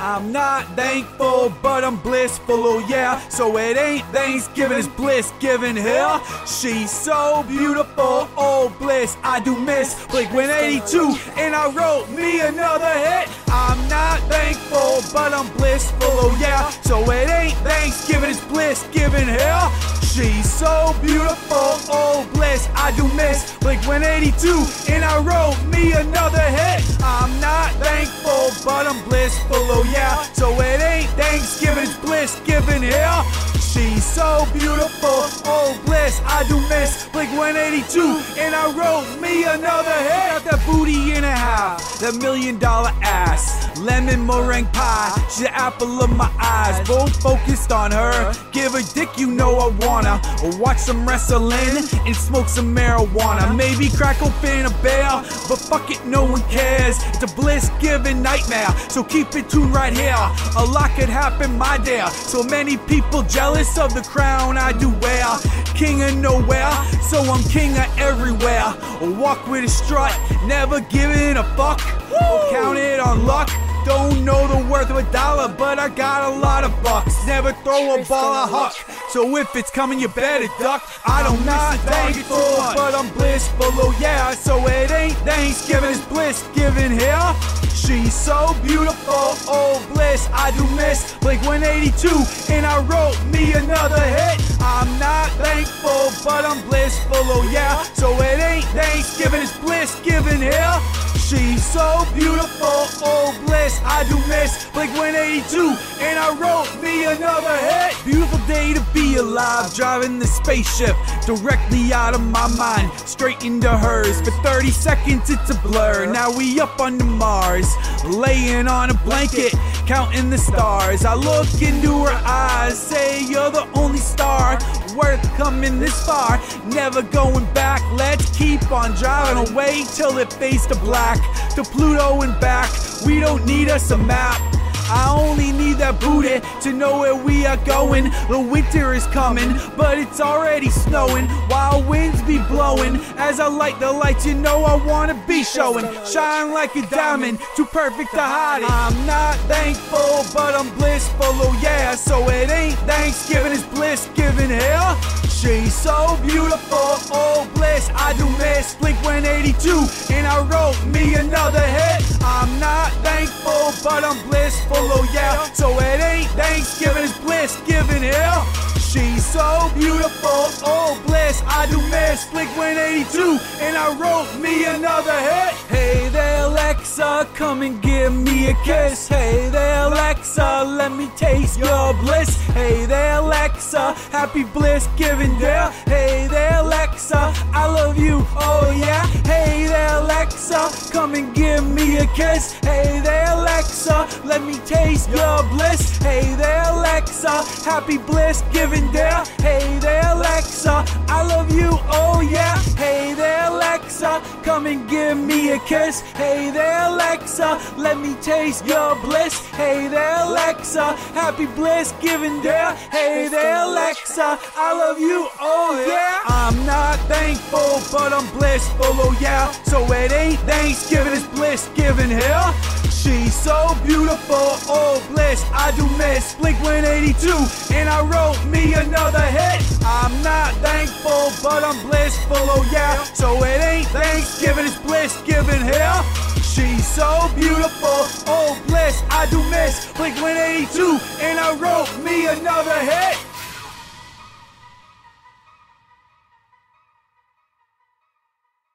I'm not thankful, but I'm blissful, oh yeah. So it ain't Thanksgiving, it's bliss giving here. She's so beautiful, oh bliss. I do miss Blink 182, and I wrote me another hit. I'm not thankful, but I'm blissful, oh yeah. So it ain't Thanksgiving, it's bliss giving here. She's so beautiful, oh bliss. I do miss Blink 182, and I wrote me another hit. I'm not thankful, but I'm blissful, oh yeah. So it ain't Thanksgiving, bliss giving here. She's so beautiful, oh bliss. I do miss Blink 182, and I wrote me another hit. Got that booty in a half, that million dollar ass. Lemon meringue pie, she's the apple of my eyes. Both focused on her. Give her dick, you know I wanna. Or watch some wrestling and smoke some marijuana. Maybe crack open a bear, but fuck it, no one cares. It's a bliss giving nightmare, so keep it tuned right here. A lot could happen, my dear. So many people jealous of the crown I do wear. King of nowhere, so I'm king of everywhere. Walk with a strut, never giving a fuck. Or count it on luck. Don't know the worth of a dollar, but I got a lot of bucks. Never throw a ball a huck. So if it's coming, you better duck. I don't not thankful, but I'm blissful, oh yeah. So it ain't Thanksgiving, it's bliss giving here. She's so beautiful, oh bliss. I do miss Blink 182, and I wrote me another hit. I'm not thankful, but I'm blissful, oh yeah. So it ain't Thanksgiving, it's bliss giving here. She's so beautiful, oh bliss. I do miss Blink 182, and I wrote me another hit. Beautiful day to be alive, driving the spaceship directly out of my mind, straight into hers. For 30 seconds, it's a blur. Now we up on the Mars, laying on a blanket, counting the stars. I look into her eyes, say you're the only star coming this far. Never going back. Let's keep on driving away till it fades to black. To Pluto and back. We don't need us a map. I only need that booty to know where we are going. The winter is coming, but it's already snowing. While winds be blowing, as I light the lights, you know I wanna be showing. Shine like a diamond, too perfect to hide it. I'm not thankful, but I'm blissful, oh yeah. So it ain't Thanksgiving, it's bliss giving here. She's so beautiful, oh bliss. I do miss Blink 182, and I wrote me another hit. I'm not thankful, but I'm blissful, oh yeah. So it ain't Thanksgiving, it's bliss giving here. She's so beautiful, oh bliss. I do miss Blink 182, and I wrote me another hit. Hey there, Alexa, come and give me a kiss. Hey there, Alexa, let me taste your bliss. Hey there, Alexa, happy bliss giving there. Hey there, Alexa, I love you, oh yeah. Hey there, Alexa, come and give me a kiss. Hey there, Alexa, let me taste your bliss. Hey there, Alexa, happy bliss giving there. Hey there, Alexa, I love you, oh yeah. Hey there, Alexa, come and give me a kiss. Hey there, Alexa, let me taste your bliss. Hey there, Alexa, happy bliss giving there. Hey there, Alexa, I love you, oh yeah. I'm not thankful, but I'm blissful, oh yeah. So it ain't Thanksgiving, it's bliss giving here. She's so beautiful, oh bliss. I do miss Blink 182, and I wrote me another hit. I'm not thankful, but I'm blissful, oh yeah. So it ain't Thanksgiving, it's bliss giving here. She's so beautiful, oh bliss. I do miss Blink 182, and I wrote me another hit.